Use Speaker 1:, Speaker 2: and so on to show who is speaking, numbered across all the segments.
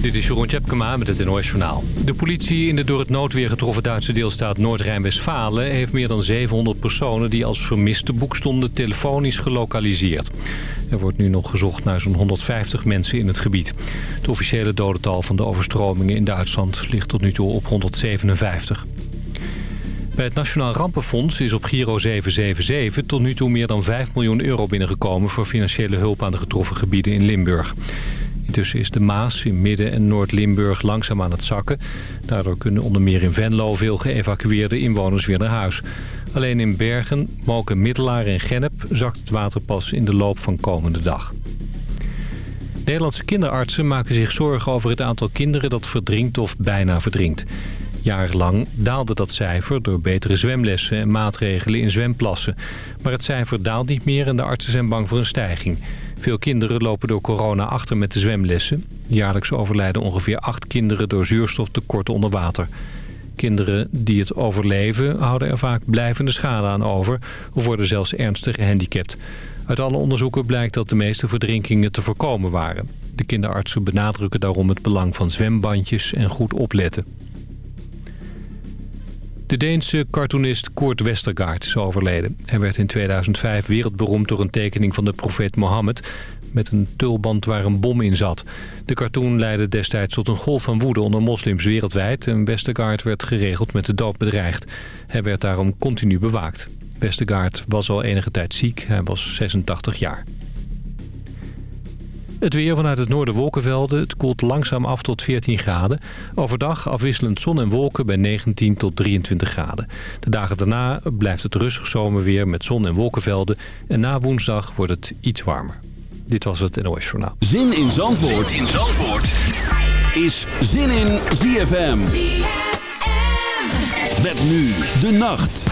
Speaker 1: Dit is Jeroen Tjepkema met het NOS Journaal. De politie in de door het noodweer getroffen Duitse deelstaat Noord-Rijn-Westfalen... heeft meer dan 700 personen die als vermiste boek stonden telefonisch gelokaliseerd. Er wordt nu nog gezocht naar zo'n 150 mensen in het gebied. Het officiële dodental van de overstromingen in Duitsland ligt tot nu toe op 157. Bij het Nationaal Rampenfonds is op Giro 777 tot nu toe meer dan 5 miljoen euro binnengekomen... voor financiële hulp aan de getroffen gebieden in Limburg. Intussen is de Maas in Midden- en Noord-Limburg langzaam aan het zakken. Daardoor kunnen onder meer in Venlo veel geëvacueerde inwoners weer naar huis. Alleen in Bergen, Moken, Middelaar en Gennep zakt het water pas in de loop van komende dag. Nederlandse kinderartsen maken zich zorgen over het aantal kinderen dat verdrinkt of bijna verdrinkt. Jarenlang daalde dat cijfer door betere zwemlessen en maatregelen in zwemplassen. Maar het cijfer daalt niet meer en de artsen zijn bang voor een stijging. Veel kinderen lopen door corona achter met de zwemlessen. Jaarlijks overlijden ongeveer acht kinderen door zuurstoftekort onder water. Kinderen die het overleven houden er vaak blijvende schade aan over... of worden zelfs ernstig gehandicapt. Uit alle onderzoeken blijkt dat de meeste verdrinkingen te voorkomen waren. De kinderartsen benadrukken daarom het belang van zwembandjes en goed opletten. De Deense cartoonist Kurt Westergaard is overleden. Hij werd in 2005 wereldberoemd door een tekening van de profeet Mohammed... met een tulband waar een bom in zat. De cartoon leidde destijds tot een golf van woede onder moslims wereldwijd... en Westergaard werd geregeld met de dood bedreigd. Hij werd daarom continu bewaakt. Westergaard was al enige tijd ziek. Hij was 86 jaar. Het weer vanuit het noorden wolkenvelden. Het koelt langzaam af tot 14 graden. Overdag afwisselend zon en wolken bij 19 tot 23 graden. De dagen daarna blijft het rustig zomerweer met zon en wolkenvelden. En na woensdag wordt het iets warmer. Dit was het NOS Journaal.
Speaker 2: Zin in Zandvoort, zin in Zandvoort. is Zin in ZFM. ZFM. Met nu de nacht.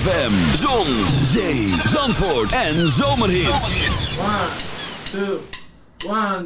Speaker 2: ZFM, zon, zee, zandvoort en zomerhits.
Speaker 3: One, two, one,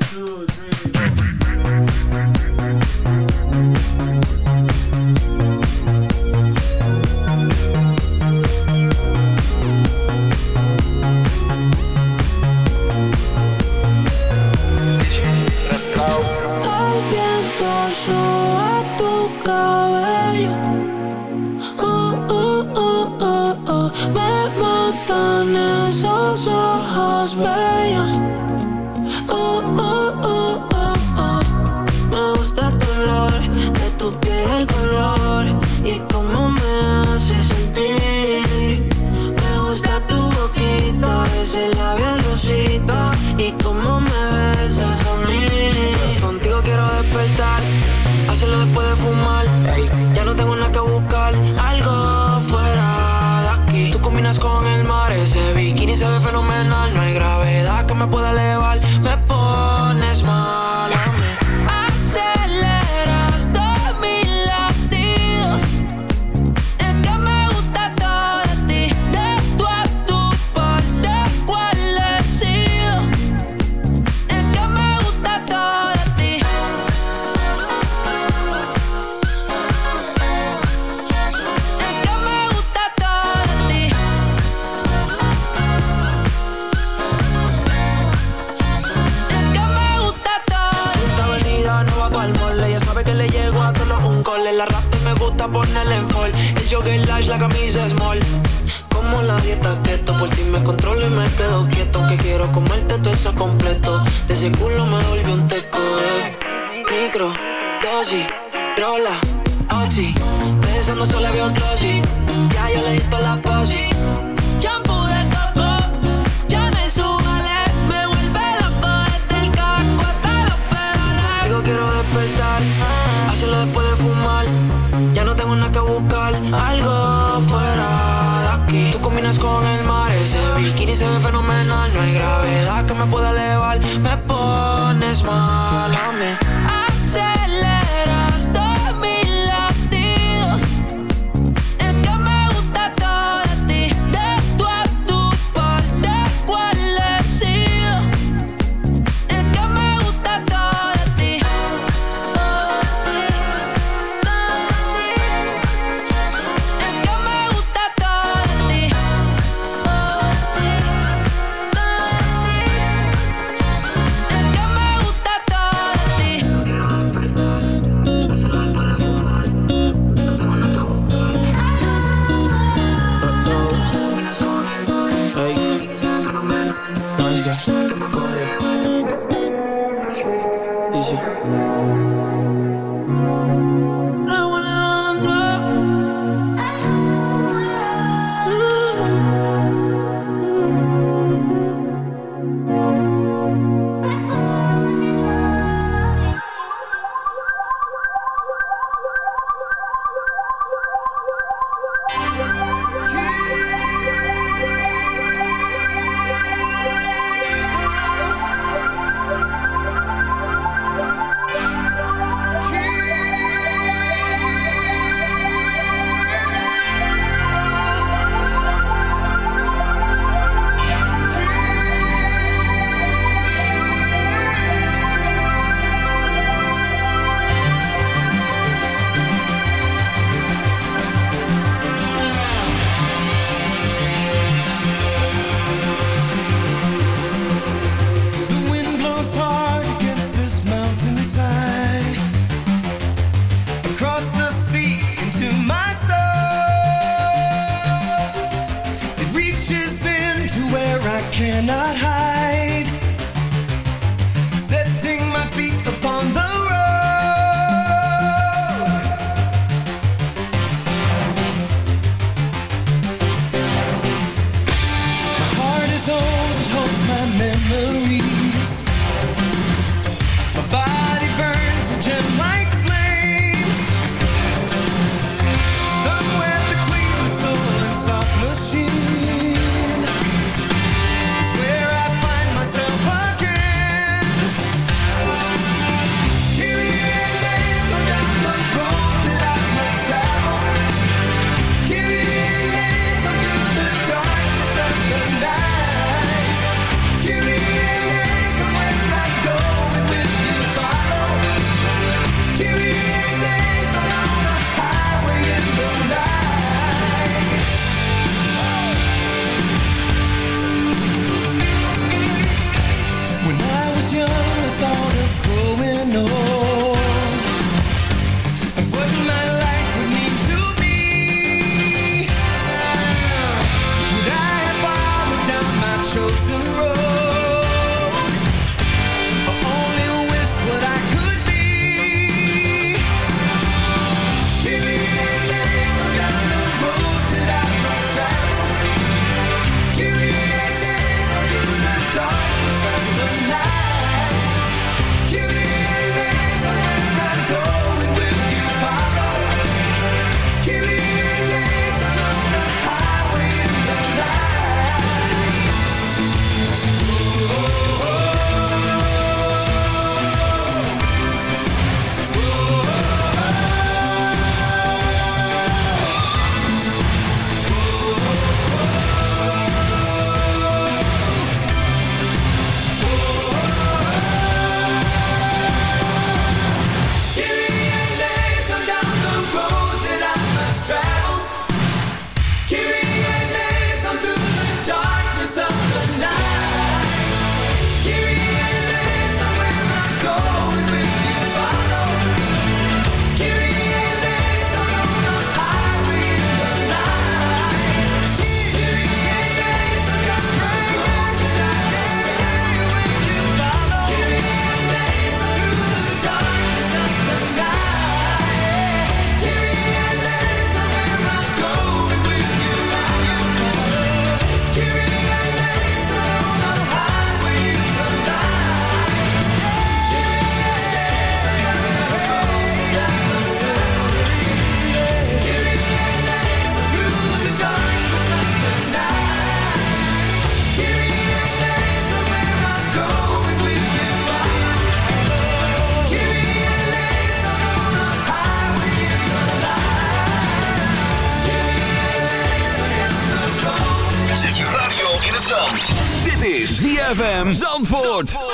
Speaker 2: ZFM Zandvoort.
Speaker 4: Zandvoort.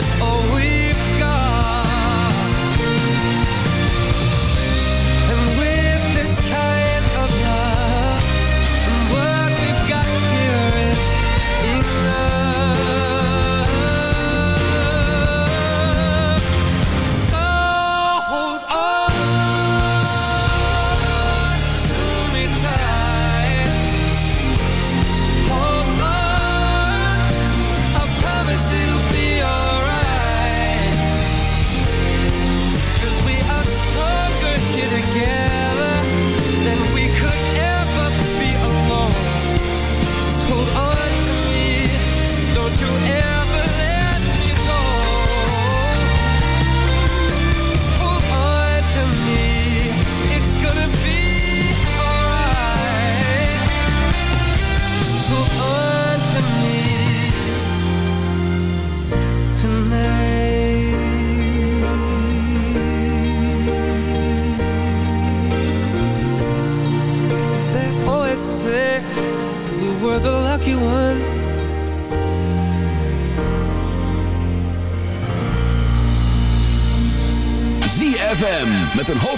Speaker 5: that all we've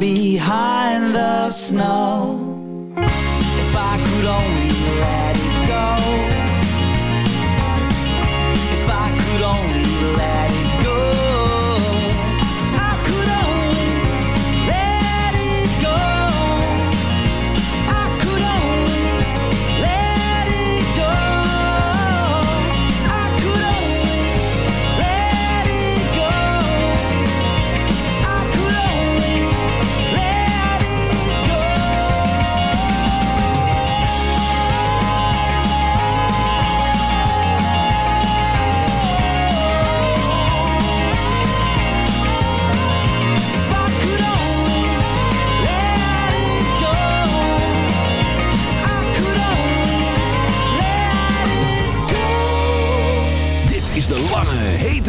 Speaker 6: behind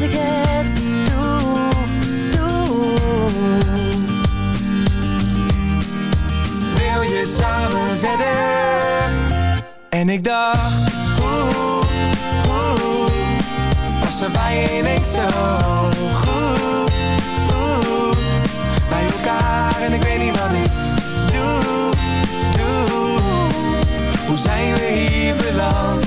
Speaker 5: doe, doe. Wil je samen verder? En ik dacht, oeh, oeh, was er bij zo goed, bij elkaar en ik weet niet wat ik doe, doe. Hoe zijn we hier beland?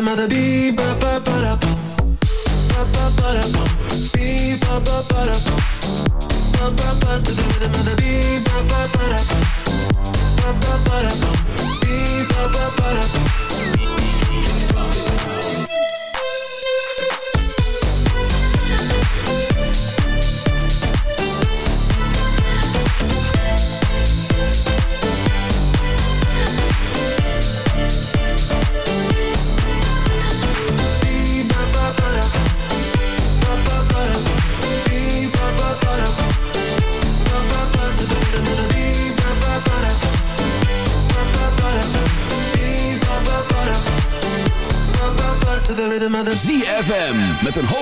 Speaker 3: het maar pa bi ba ba ba da pa Ba ba ba da pa ba